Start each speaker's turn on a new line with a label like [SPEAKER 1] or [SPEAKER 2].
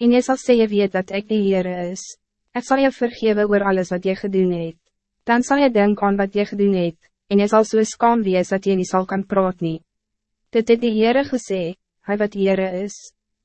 [SPEAKER 1] En jy sal sê jy weet dat ik die Heere is. Ik zal je vergeven oor alles wat je gedoen het. Dan zal je denken aan wat je gedoen het, en jy sal so skaam wees dat je niet zal kan praat nie. Dit het die Heere gesê, hy wat Heere is.